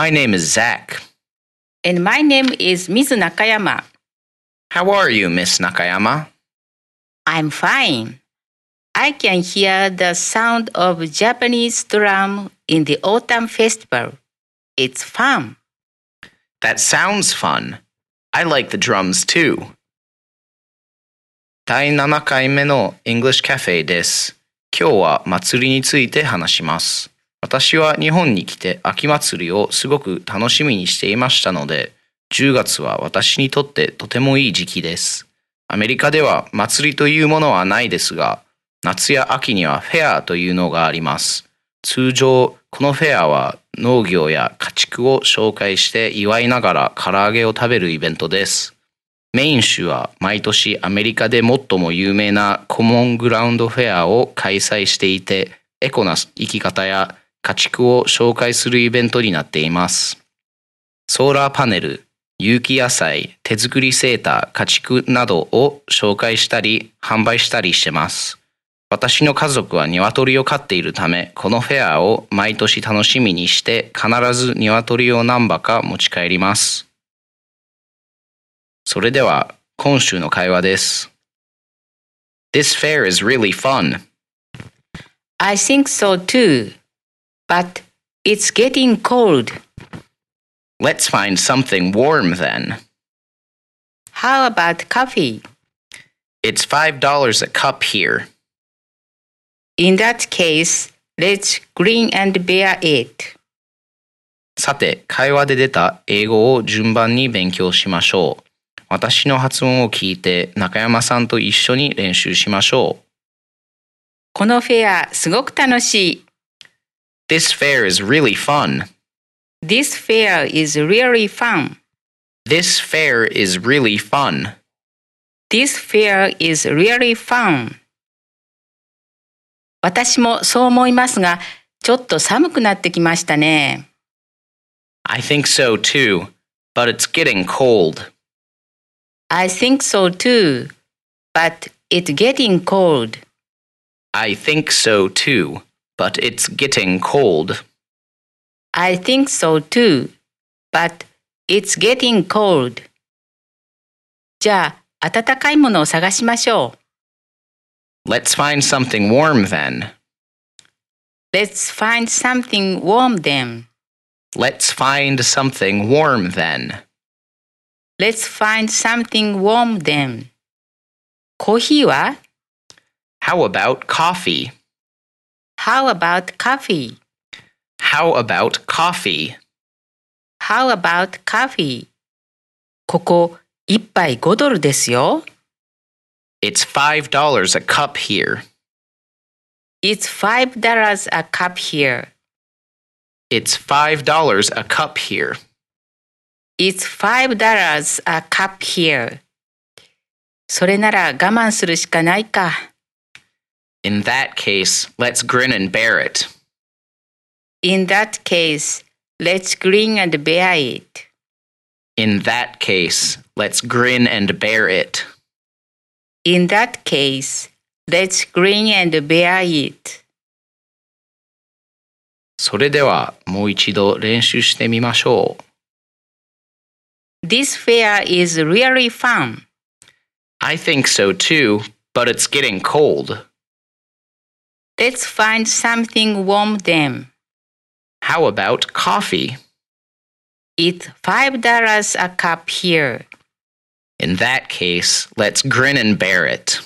My name is Zach. And my name is Ms. Nakayama. How are you, Miss Nakayama? I'm fine. I can hear the sound of Japanese drum in the autumn festival. It's fun. That sounds fun. I like the drums too. 第7回目の English Cafe です。今日は祭りについて話します。 私は日本に来て秋祭りをすごく楽しみにしていましたので、10月は私にとってとてもいい時期です。アメリカでは祭りというものはないですが、夏や秋にはフェアというのがあります。通常、このフェアは農業や家畜を紹介して祝いながら唐揚げを食べるイベントです。メイン州は毎年アメリカで最も有名なコモングラウンドフェアを開催していて、エコな生き方や家畜を紹介するイベントになっています。ソーラーパネル、有機野菜、手作りセーター、家畜などを紹介したり販売したりしてます。私の家族は鶏を飼っているため、このフェアを毎年楽しみにして必ず鶏を何羽か持ち帰ります。それでは今週の会話です。This fair is really fun. I think so too. But it's getting cold. Let's find something warm then. How about coffee? It's $5 a cup here. In that case, let's grin and bear it. さて、会話で出た英語を順番に勉強しましょう。私の発音を聞いて中山さんと一緒に練習しましょう。このフェアすごく楽しい。This fair is really fun. This fair is really fun. This fair is really fun. This fair is really fun. 私もそう思いますが、ちょっと寒くなってきましたね。 I think so too, but it's getting cold. I think so too. But it's getting cold. I think so too, but it's getting cold. I think so too. But it's getting cold. じゃあ、暖かいものを探しましょう。 Let's find something warm then. Let's find something warm then. Let's find something warm then. Let's find something warm then. コーヒーは How about coffee? How about coffee? How about coffee? How about coffee? ここ、一杯5ドルですよ。 It's $5 a cup here. It's five dollars a cup here. It's $5 a cup here. It's five dollars a cup here. それなら我慢するしかないか。 In that case, let's grin and bear it. In that case, let's grin and bear it. In that case, let's grin and bear it. In that case, let's grin and bear it. それではもう一度練習してみましょう。 This fair is really fun. I think so too, but it's getting cold. Let's find something warm then. How about coffee? It's five dollars a cup here. In that case, let's grin and bear it.